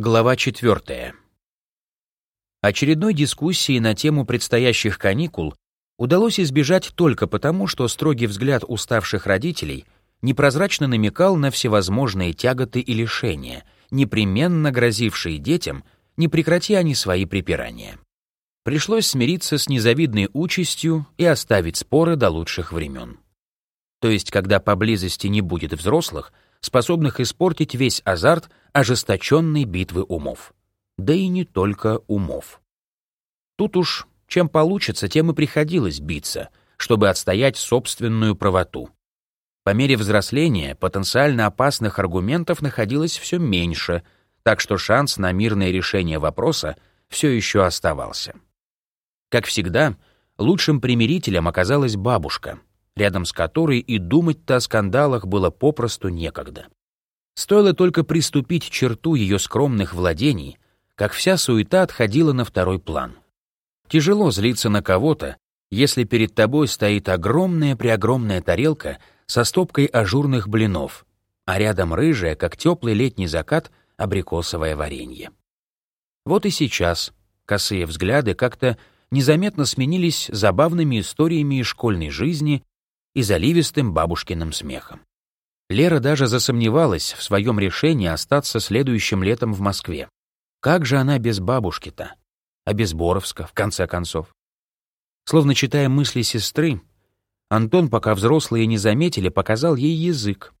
Глава 4. Очередной дискуссии на тему предстоящих каникул удалось избежать только потому, что строгий взгляд уставших родителей непрозрачно намекал на всевозможные тяготы и лишения, непременно грозившие детям, не прекрати они свои припирания. Пришлось смириться с незавидной участью и оставить споры до лучших времен. То есть, когда поблизости не будет взрослых — способных испортить весь азарт ожесточенной битвы умов. Да и не только умов. Тут уж чем получится, тем и приходилось биться, чтобы отстоять собственную правоту. По мере взросления потенциально опасных аргументов находилось все меньше, так что шанс на мирное решение вопроса все еще оставался. Как всегда, лучшим примирителем оказалась бабушка — рядом с которой и думать-то о скандалах было попросту некогда. Стоило только приступить черту ее скромных владений, как вся суета отходила на второй план. Тяжело злиться на кого-то, если перед тобой стоит огромная-преогромная тарелка со стопкой ажурных блинов, а рядом рыжая, как теплый летний закат, абрикосовое варенье. Вот и сейчас косые взгляды как-то незаметно сменились забавными историями из школьной жизни и заливистым бабушкиным смехом. Лера даже засомневалась в своем решении остаться следующим летом в Москве. Как же она без бабушки-то? А без Боровска, в конце концов? Словно читая мысли сестры, Антон, пока взрослые не заметили, показал ей язык.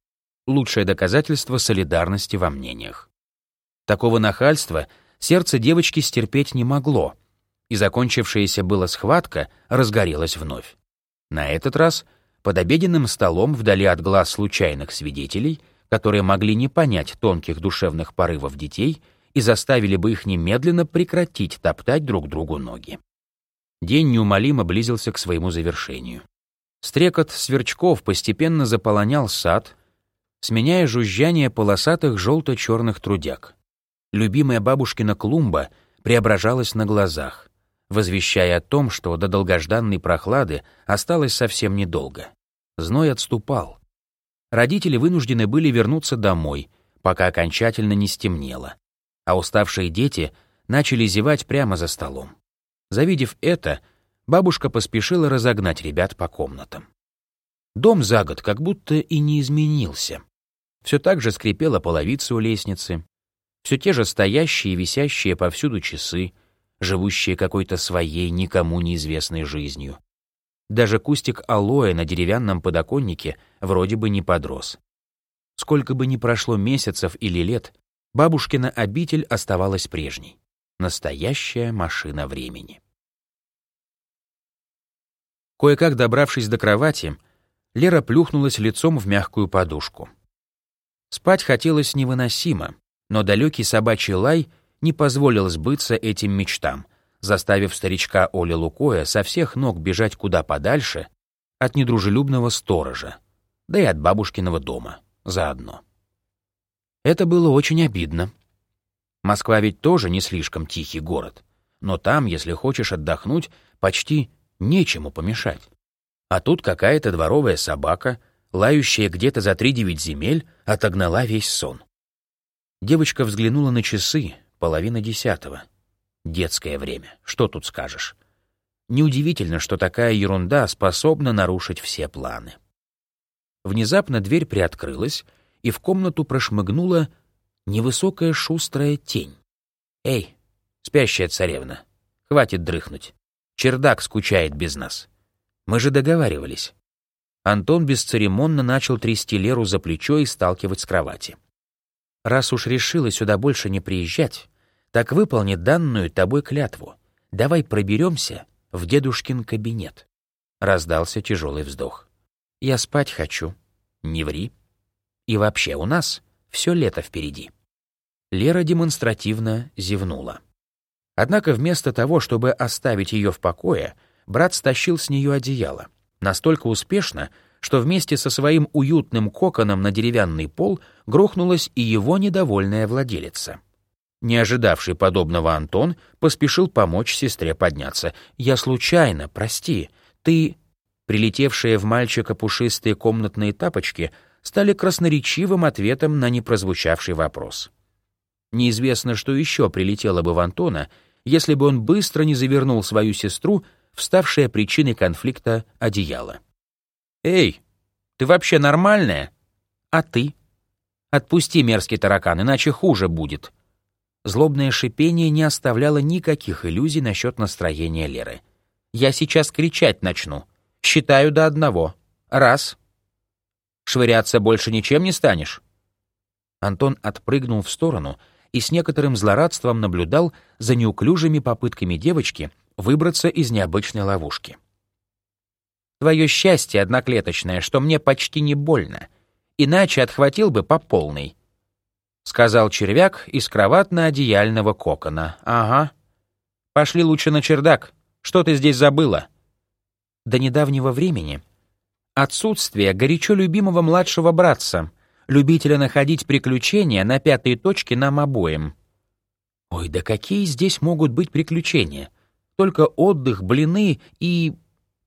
Лучшее доказательство солидарности во мнениях. Такого нахальства сердце девочки стерпеть не могло, и закончившаяся была схватка разгорелась вновь. На этот раз — под обеденным столом, вдали от глаз случайных свидетелей, которые могли не понять тонких душевных порывов детей и заставили бы их немедленно прекратить топтать друг другу ноги. День неумолимо близился к своему завершению. Стрекот сверчков постепенно заполонял сад, сменяя жужжание полосатых желто-черных трудяг. Любимая бабушкина клумба преображалась на глазах, возвещая о том, что до долгожданной прохлады осталось совсем недолго. Зной отступал. Родители вынуждены были вернуться домой, пока окончательно не стемнело, а уставшие дети начали зевать прямо за столом. Завидев это, бабушка поспешила разогнать ребят по комнатам. Дом за год как будто и не изменился. Все так же скрипела половица у лестницы, все те же стоящие и висящие повсюду часы, живущие какой-то своей никому неизвестной жизнью. Даже кустик алоэ на деревянном подоконнике вроде бы не подрос. Сколько бы ни прошло месяцев или лет, бабушкина обитель оставалась прежней. Настоящая машина времени. Кое-как добравшись до кровати, Лера плюхнулась лицом в мягкую подушку. Спать хотелось невыносимо, но далекий собачий лай не позволил сбыться этим мечтам — заставив старичка Оли Лукоя со всех ног бежать куда подальше от недружелюбного сторожа, да и от бабушкиного дома заодно. Это было очень обидно. Москва ведь тоже не слишком тихий город, но там, если хочешь отдохнуть, почти нечему помешать. А тут какая-то дворовая собака, лающая где-то за три-девять земель, отогнала весь сон. Девочка взглянула на часы, половина десятого — Детское время, что тут скажешь? Неудивительно, что такая ерунда способна нарушить все планы. Внезапно дверь приоткрылась, и в комнату прошмыгнула невысокая шустрая тень. «Эй, спящая царевна, хватит дрыхнуть. Чердак скучает без нас. Мы же договаривались». Антон бесцеремонно начал трясти Леру за плечо и сталкивать с кровати. «Раз уж решила сюда больше не приезжать, так выполни данную тобой клятву. Давай проберемся в дедушкин кабинет. Раздался тяжелый вздох. Я спать хочу. Не ври. И вообще у нас все лето впереди. Лера демонстративно зевнула. Однако вместо того, чтобы оставить ее в покое, брат стащил с нее одеяло. Настолько успешно, что вместе со своим уютным коконом на деревянный пол грохнулась и его недовольная владелица. Не ожидавший подобного Антон поспешил помочь сестре подняться. «Я случайно, прости. Ты...» Прилетевшие в мальчика пушистые комнатные тапочки стали красноречивым ответом на непрозвучавший вопрос. Неизвестно, что еще прилетело бы в Антона, если бы он быстро не завернул свою сестру в ставшее причиной конфликта одеяло. «Эй, ты вообще нормальная? А ты? Отпусти мерзкий таракан, иначе хуже будет». Злобное шипение не оставляло никаких иллюзий насчет настроения Леры. «Я сейчас кричать начну. Считаю до одного. Раз. Швыряться больше ничем не станешь?» Антон отпрыгнул в сторону и с некоторым злорадством наблюдал за неуклюжими попытками девочки выбраться из необычной ловушки. «Твое счастье одноклеточное, что мне почти не больно, иначе отхватил бы по полной», — сказал червяк из кроватно-одеяльного кокона. «Ага. Пошли лучше на чердак. Что ты здесь забыла?» До недавнего времени отсутствие горячо любимого младшего братца — любителя находить приключения на пятой точке нам обоим. Ой, да какие здесь могут быть приключения? Только отдых, блины и...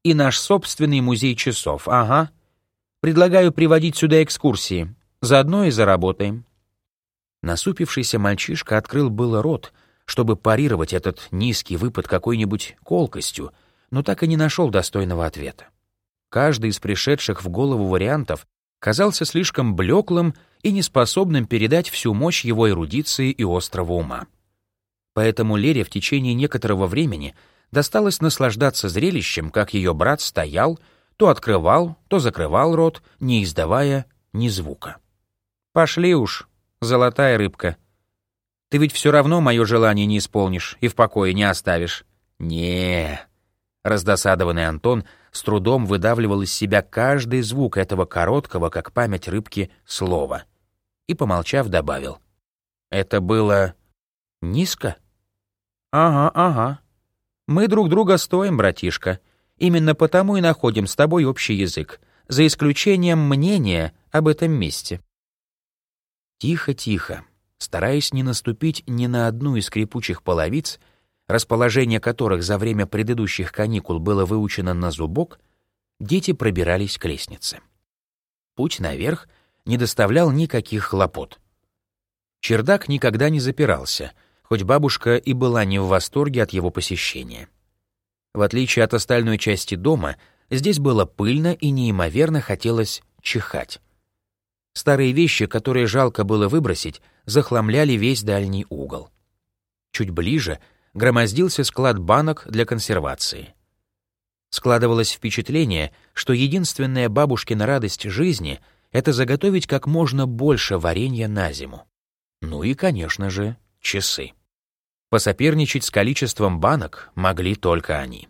и наш собственный музей часов, ага. Предлагаю приводить сюда экскурсии. Заодно и заработаем. Насупившийся мальчишка открыл было рот, чтобы парировать этот низкий выпад какой-нибудь колкостью, но так и не нашел достойного ответа. Каждый из пришедших в голову вариантов казался слишком блеклым и неспособным передать всю мощь его эрудиции и острого ума. Поэтому Лере в течение некоторого времени досталось наслаждаться зрелищем, как ее брат стоял, то открывал, то закрывал рот, не издавая ни звука. «Пошли уж, золотая рыбка. Ты ведь все равно мое желание не исполнишь и в покое не оставишь». «Не, Раздосадованный Антон с трудом выдавливал из себя каждый звук этого короткого, как память рыбки, слова. И, помолчав, добавил. «Это было... низко?» «Ага, ага. Мы друг друга стоим, братишка. Именно потому и находим с тобой общий язык, за исключением мнения об этом месте». Тихо-тихо, стараясь не наступить ни на одну из скрипучих половиц, расположение которых за время предыдущих каникул было выучено на зубок, дети пробирались к лестнице. Путь наверх не доставлял никаких хлопот. Чердак никогда не запирался, хоть бабушка и была не в восторге от его посещения. В отличие от остальной части дома, здесь было пыльно и неимоверно хотелось чихать. Старые вещи, которые жалко было выбросить, захламляли весь дальний угол. Чуть ближе громоздился склад банок для консервации. Складывалось впечатление, что единственная бабушкина радость жизни — это заготовить как можно больше варенья на зиму. Ну и, конечно же, часы. Посоперничать с количеством банок могли только они.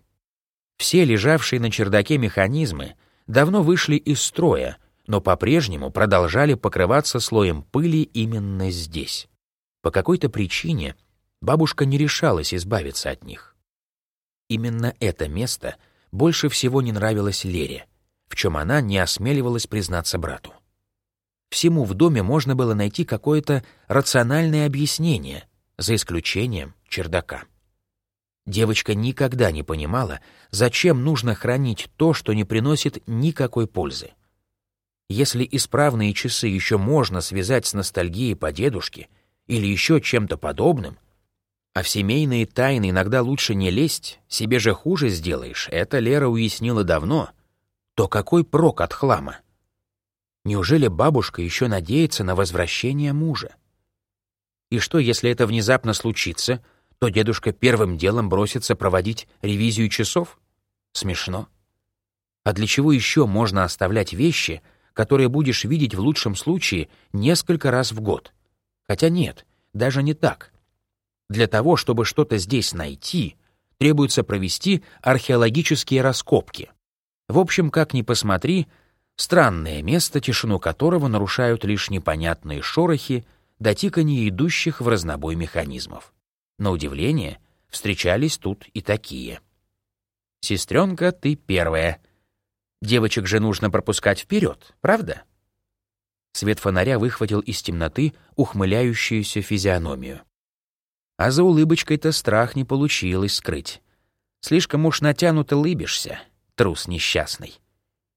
Все лежавшие на чердаке механизмы давно вышли из строя, но по-прежнему продолжали покрываться слоем пыли именно здесь. По какой-то причине бабушка не решалась избавиться от них. Именно это место больше всего не нравилось Лере, в чем она не осмеливалась признаться брату. Всему в доме можно было найти какое-то рациональное объяснение, за исключением чердака. Девочка никогда не понимала, зачем нужно хранить то, что не приносит никакой пользы. Если исправные часы еще можно связать с ностальгией по дедушке или еще чем-то подобным — а в семейные тайны иногда лучше не лезть, себе же хуже сделаешь, это Лера уяснила давно. То какой прок от хлама? Неужели бабушка еще надеется на возвращение мужа? И что, если это внезапно случится, то дедушка первым делом бросится проводить ревизию часов? Смешно. А для чего еще можно оставлять вещи, которые будешь видеть в лучшем случае несколько раз в год? Хотя нет, даже не так. Для того, чтобы что-то здесь найти, требуется провести археологические раскопки. В общем, как ни посмотри, странное место, тишину которого нарушают лишь непонятные шорохи до тикания идущих в разнобой механизмов. На удивление, встречались тут и такие. «Сестренка, ты первая. Девочек же нужно пропускать вперед, правда?» Свет фонаря выхватил из темноты ухмыляющуюся физиономию. А за улыбочкой-то страх не получилось скрыть. Слишком уж натянуто лыбишься, трус несчастный.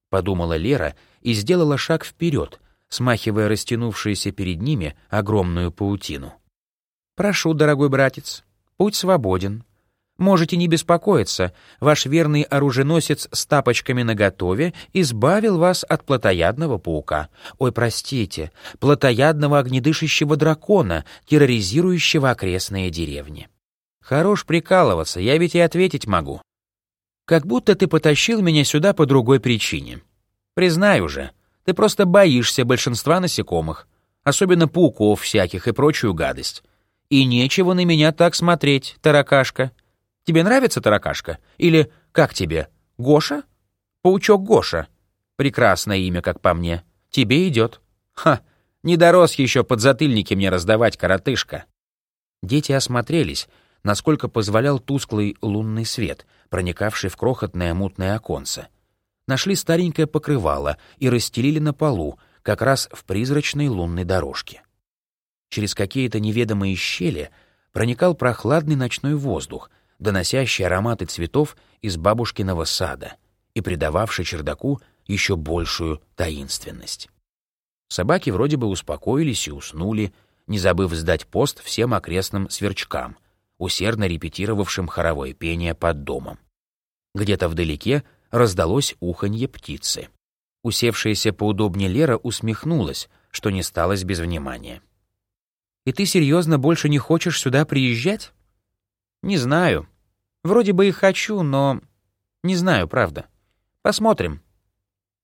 Подумала Лера и сделала шаг вперед, смахивая растянувшуюся перед ними огромную паутину. «Прошу, дорогой братец, путь свободен. Можете не беспокоиться, ваш верный оруженосец с тапочками наготове избавил вас от плотоядного паука. Ой, простите, плотоядного огнедышащего дракона, терроризирующего окрестные деревни. Хорош прикалываться, я ведь и ответить могу. Как будто ты потащил меня сюда по другой причине. Признай уже, ты просто боишься большинства насекомых, особенно пауков всяких и прочую гадость. И нечего на меня так смотреть, таракашка. Тебе нравится таракашка? Или, как тебе, Гоша? Паучок Гоша. Прекрасное имя, как по мне. Тебе идет. Ха, не дорос еще подзатыльники мне раздавать, коротышка. Дети осмотрелись, насколько позволял тусклый лунный свет, проникавший в крохотное мутное оконце. Нашли старенькое покрывало и расстелили на полу, как раз в призрачной лунной дорожке. Через какие-то неведомые щели проникал прохладный ночной воздух — доносящий ароматы цветов из бабушкиного сада и придававший чердаку еще большую таинственность. Собаки вроде бы успокоились и уснули, не забыв сдать пост всем окрестным сверчкам, усердно репетировавшим хоровое пение под домом. Где-то вдалеке раздалось уханье птицы. Усевшаяся поудобнее Лера усмехнулась, что не сталось без внимания. «И ты серьезно больше не хочешь сюда приезжать?» «Не знаю. Вроде бы и хочу, но... Не знаю, правда. Посмотрим.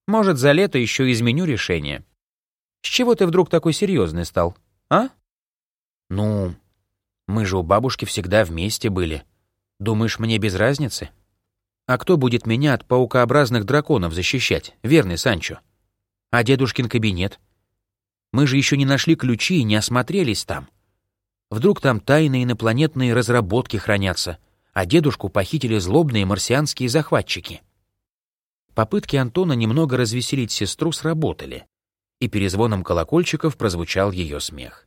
Может, за лето еще изменю решение. С чего ты вдруг такой серьезный стал, а? Ну, мы же у бабушки всегда вместе были. Думаешь, мне без разницы? А кто будет меня от паукообразных драконов защищать, верный Санчо? А дедушкин кабинет? Мы же еще не нашли ключи и не осмотрелись там. Вдруг там тайные инопланетные разработки хранятся, а дедушку похитили злобные марсианские захватчики. Попытки Антона немного развеселить сестру сработали, и перезвоном колокольчиков прозвучал ее смех.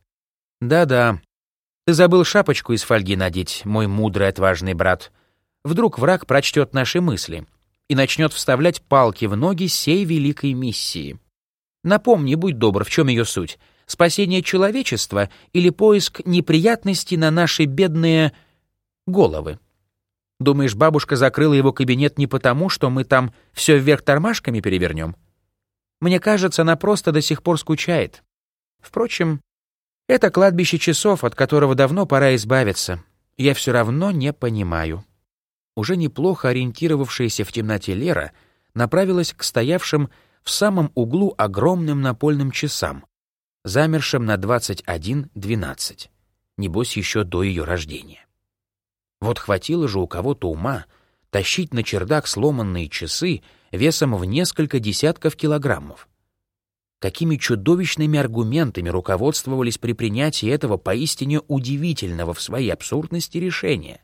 «Да-да, ты забыл шапочку из фольги надеть, мой мудрый отважный брат. Вдруг враг прочтет наши мысли и начнет вставлять палки в ноги сей великой миссии. Напомни, будь добр, в чем ее суть — Спасение человечества или поиск неприятностей на наши бедные головы? Думаешь, бабушка закрыла его кабинет не потому, что мы там все вверх тормашками перевернем? Мне кажется, она просто до сих пор скучает. Впрочем, это кладбище часов, от которого давно пора избавиться. Я все равно не понимаю. Уже неплохо ориентировавшаяся в темноте Лера направилась к стоявшим в самом углу огромным напольным часам, замершим на 21.12, небось еще до ее рождения. Вот хватило же у кого-то ума тащить на чердак сломанные часы весом в несколько десятков килограммов. Какими чудовищными аргументами руководствовались при принятии этого поистине удивительного в своей абсурдности решения.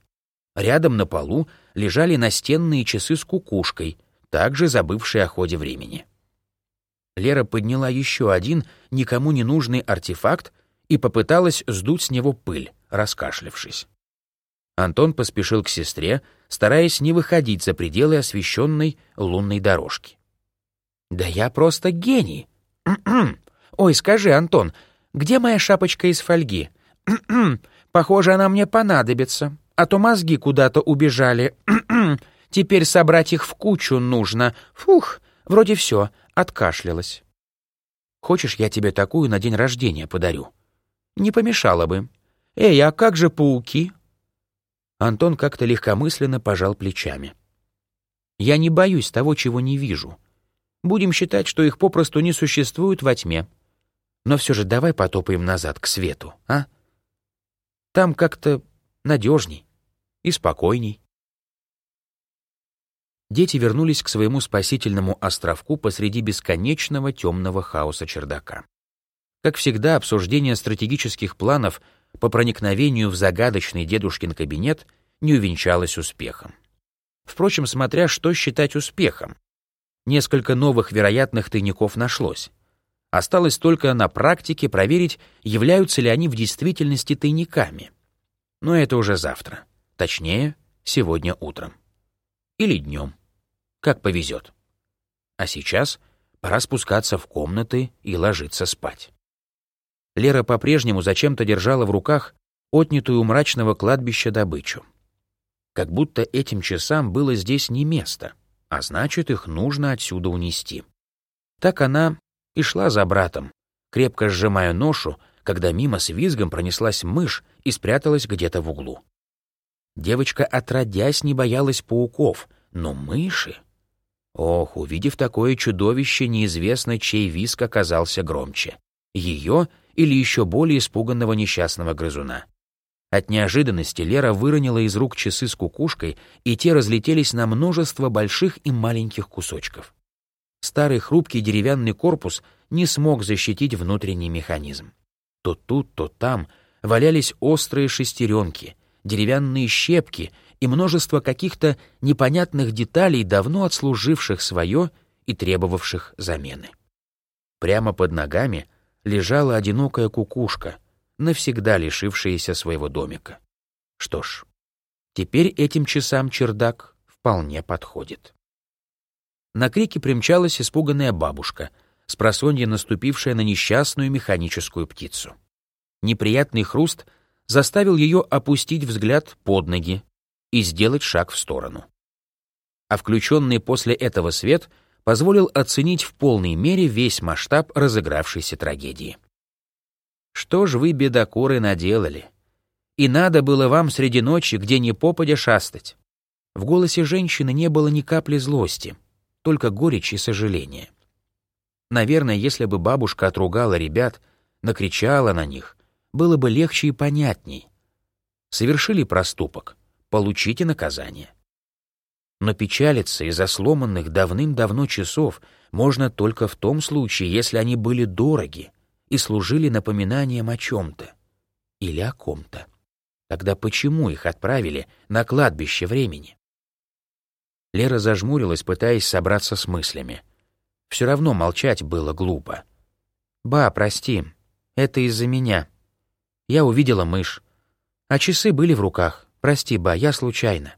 Рядом на полу лежали настенные часы с кукушкой, также забывшие о ходе времени. Лера подняла еще один никому не нужный артефакт и попыталась сдуть с него пыль, раскашлявшись. Антон поспешил к сестре, стараясь не выходить за пределы освещенной лунной дорожки. «Да я просто гений!» «Ой, скажи, Антон, где моя шапочка из фольги?» «Похоже, она мне понадобится, а то мозги куда-то убежали. Теперь собрать их в кучу нужно. Фух, вроде все, откашлялась. «Хочешь, я тебе такую на день рождения подарю?» «Не помешало бы. Эй, а как же пауки?» Антон как-то легкомысленно пожал плечами. «Я не боюсь того, чего не вижу. Будем считать, что их попросту не существует во тьме. Но все же давай потопаем назад, к свету, а? Там как-то надежней и спокойней». Дети вернулись к своему спасительному островку посреди бесконечного темного хаоса чердака. Как всегда, обсуждение стратегических планов по проникновению в загадочный дедушкин кабинет не увенчалось успехом. Впрочем, смотря что считать успехом. Несколько новых вероятных тайников нашлось. Осталось только на практике проверить, являются ли они в действительности тайниками. Но это уже завтра. Точнее, сегодня утром. Или днем как повезет. А сейчас пора спускаться в комнаты и ложиться спать. Лера по-прежнему зачем-то держала в руках отнятую у мрачного кладбища добычу. Как будто этим часам было здесь не место, а значит, их нужно отсюда унести. Так она и шла за братом, крепко сжимая ношу, когда мимо с визгом пронеслась мышь и спряталась где-то в углу. Девочка, отродясь, не боялась пауков, но мыши... Ох, увидев такое чудовище, неизвестно, чей визг оказался громче. Ее или еще более испуганного несчастного грызуна. От неожиданности Лера выронила из рук часы с кукушкой, и те разлетелись на множество больших и маленьких кусочков. Старый хрупкий деревянный корпус не смог защитить внутренний механизм. То тут, то там валялись острые шестеренки, деревянные щепки и множество каких-то непонятных деталей, давно отслуживших свое и требовавших замены. Прямо под ногами лежала одинокая кукушка, навсегда лишившаяся своего домика. Что ж, теперь этим часам чердак вполне подходит. На крики примчалась испуганная бабушка, с просонья наступившая на несчастную механическую птицу. Неприятный хруст заставил ее опустить взгляд под ноги и сделать шаг в сторону. А включенный после этого свет позволил оценить в полной мере весь масштаб разыгравшейся трагедии. Что ж вы, бедокуры, наделали? И надо было вам среди ночи где ни попадя шастать. В голосе женщины не было ни капли злости, только горечь и сожаление. Наверное, если бы бабушка отругала ребят, накричала на них, было бы легче и понятней. Совершили проступок, получите наказание. Но печалиться из-за сломанных давным-давно часов можно только в том случае, если они были дороги и служили напоминанием о чем-то или о ком-то. Тогда почему их отправили на кладбище времени? Лера зажмурилась, пытаясь собраться с мыслями. Все равно молчать было глупо. «Ба, прости, это из-за меня», я увидела мышь. А часы были в руках. Прости, ба, я случайно.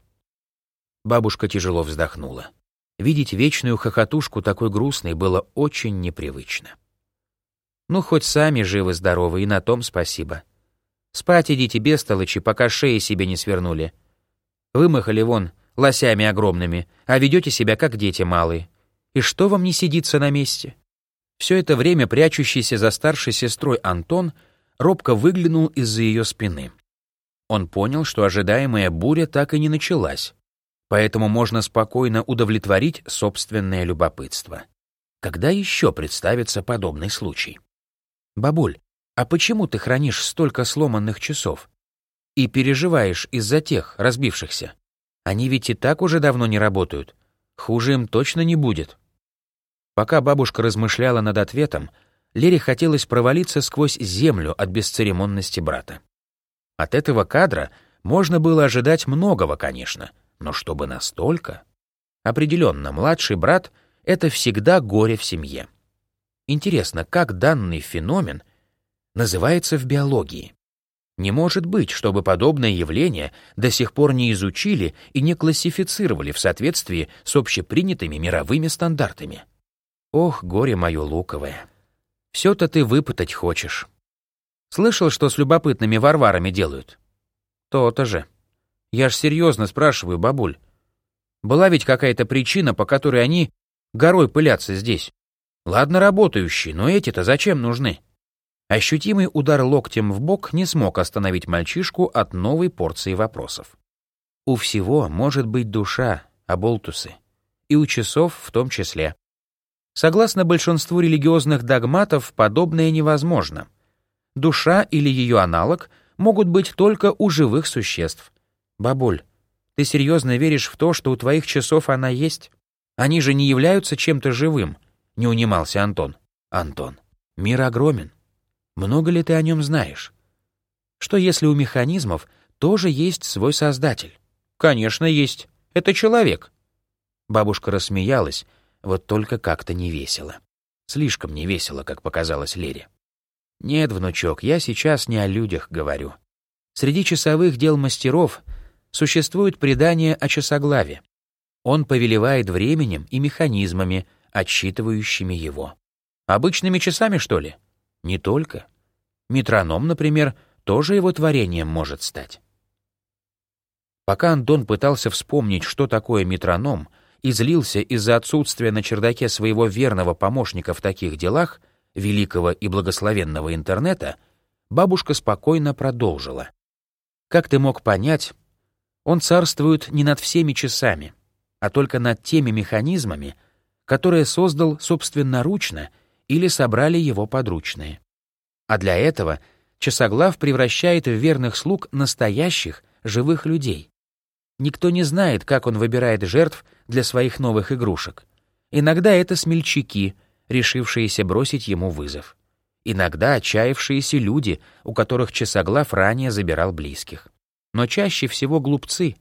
Бабушка тяжело вздохнула. Видеть вечную хохотушку такой грустной было очень непривычно. Ну, хоть сами живы-здоровы, и на том спасибо. Спать идите, бестолочи, пока шеи себе не свернули. Вымахали вон, лосями огромными, а ведете себя как дети малые. И что вам не сидится на месте? Все это время прячущийся за старшей сестрой Антон — робко выглянул из-за ее спины. Он понял, что ожидаемая буря так и не началась, поэтому можно спокойно удовлетворить собственное любопытство. Когда еще представится подобный случай? «Бабуль, а почему ты хранишь столько сломанных часов? И переживаешь из-за тех, разбившихся? Они ведь и так уже давно не работают. Хуже им точно не будет». Пока бабушка размышляла над ответом, Лере хотелось провалиться сквозь землю от бесцеремонности брата. От этого кадра можно было ожидать многого, конечно, но чтобы настолько... Определенно, младший брат — это всегда горе в семье. Интересно, как данный феномен называется в биологии? Не может быть, чтобы подобное явление до сих пор не изучили и не классифицировали в соответствии с общепринятыми мировыми стандартами. Ох, горе мое луковое! Все-то ты выпытать хочешь. Слышал, что с любопытными варварами делают? То-то же. Я ж серьезно спрашиваю, бабуль. Была ведь какая-то причина, по которой они горой пылятся здесь. Ладно, работающие, но эти-то зачем нужны? Ощутимый удар локтем в бок не смог остановить мальчишку от новой порции вопросов. У всего может быть душа, оболтусы. И у часов в том числе. Согласно большинству религиозных догматов, подобное невозможно. Душа или ее аналог могут быть только у живых существ. Бабуль, ты серьезно веришь в то, что у твоих часов она есть? Они же не являются чем-то живым, не унимался Антон. Антон, мир огромен. Много ли ты о нем знаешь? Что если у механизмов тоже есть свой создатель? Конечно, есть. Это человек. Бабушка рассмеялась, вот только как-то не весело. Слишком не весело, как показалось Лере. Нет, внучок, я сейчас не о людях говорю. Среди часовых дел мастеров существует предание о часоглаве. Он повелевает временем и механизмами, отсчитывающими его. Обычными часами, что ли? Не только. Метроном, например, тоже его творением может стать. Пока Антон пытался вспомнить, что такое метроном, и злился из-за отсутствия на чердаке своего верного помощника в таких делах, великого и благословенного интернета, бабушка спокойно продолжила. «Как ты мог понять, он царствует не над всеми часами, а только над теми механизмами, которые создал собственноручно или собрали его подручные. А для этого часоглав превращает в верных слуг настоящих, живых людей. Никто не знает, как он выбирает жертв для своих новых игрушек. Иногда это смельчаки, решившиеся бросить ему вызов. Иногда отчаявшиеся люди, у которых часоглав ранее забирал близких. Но чаще всего глупцы,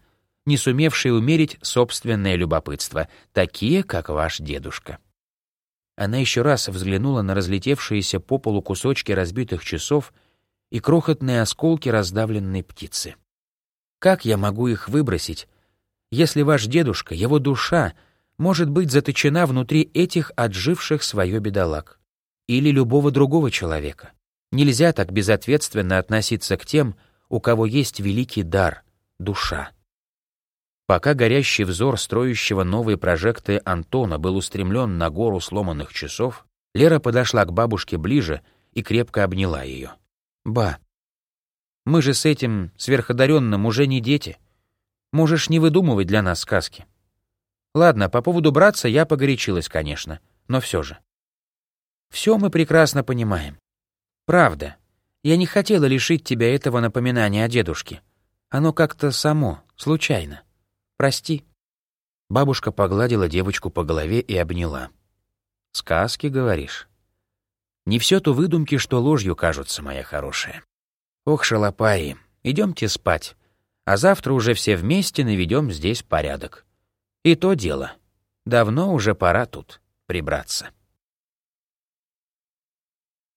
не сумевшие умерить собственное любопытство, такие, как ваш дедушка. Она еще раз взглянула на разлетевшиеся по полу кусочки разбитых часов и крохотные осколки раздавленной птицы. Как я могу их выбросить, если ваш дедушка, его душа, может быть заточена внутри этих отживших свое бедолаг? Или любого другого человека? Нельзя так безответственно относиться к тем, у кого есть великий дар — душа. Пока горящий взор строящего новые прожекты Антона был устремлен на гору сломанных часов, Лера подошла к бабушке ближе и крепко обняла ее. «Ба, мы же с этим сверходаренным уже не дети. Можешь не выдумывать для нас сказки. Ладно, по поводу братца я погорячилась, конечно, но все же. Все мы прекрасно понимаем. Правда, я не хотела лишить тебя этого напоминания о дедушке. Оно как-то само, случайно. Прости. Бабушка погладила девочку по голове и обняла. «Сказки, говоришь?» «Не все то выдумки, что ложью кажутся, моя хорошая. Ох, шалопаи, идемте спать, а завтра уже все вместе наведем здесь порядок. И то дело. Давно уже пора тут прибраться.